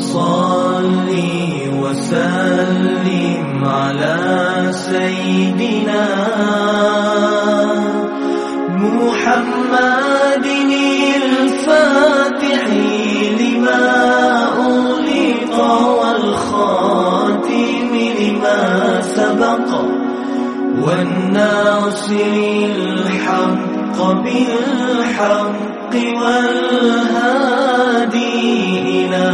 صل وسلم على سيدنا محمد الفاتح لما أغلق والخاتم لما سبق والناصر الحق بالحق والهادي إلى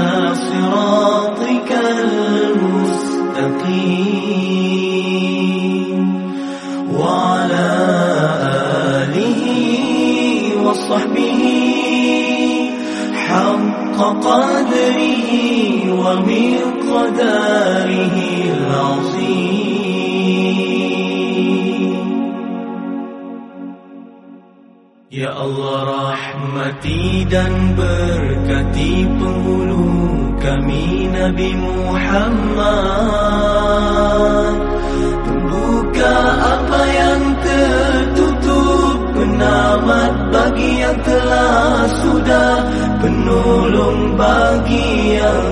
وصحبه حق قدره ومقداره العظيم Ya Allah rahmati dan berkati penghulu kami Nabi Muhammad Pembuka apa yang tertutup Penamat bagi yang telah sudah Penolong bagi yang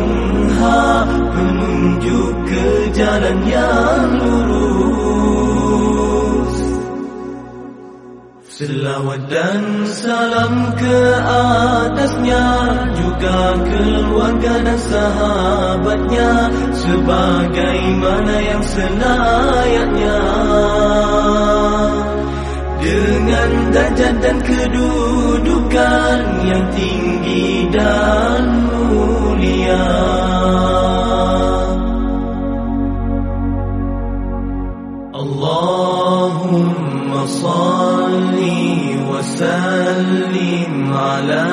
hak Penunjuk ke jalan yang lurus. Selawat dan salam ke atasnya Juga keluarga dan sahabatnya Sebagaimana yang selayaknya Dengan darjat dan kedudukan Yang tinggi dan mulia اللهم صل وسلم على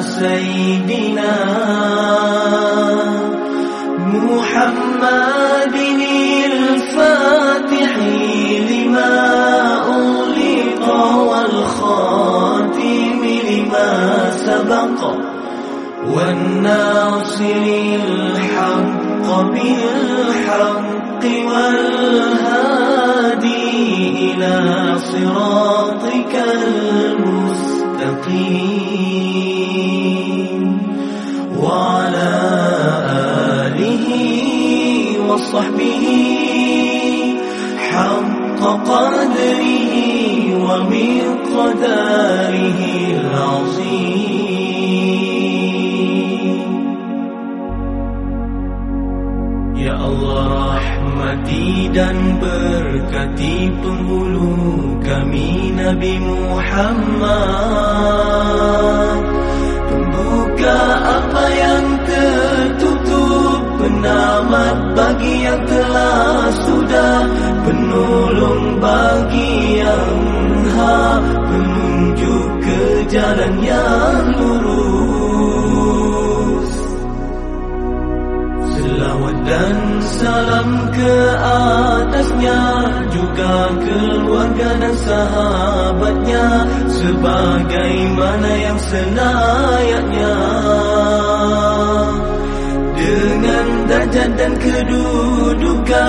سيدنا محمد الفاتح لما أغلق سبق والناصر الحق بالحق والهادي إلى صراطك المستقيم وعلى آله وصحبه حق قدره ومقداره rahmati dan berkati penghulu kami Nabi Muhammad. Pembuka apa yang tertutup Penamat bagi yang telah sudah Penolong bagi yang hak Penunjuk ke jalan yang lurus. Selawat dan salam ke atasnya Juga keluarga dan sahabatnya Sebagaimana yang selayaknya Dengan darjat dan kedudukan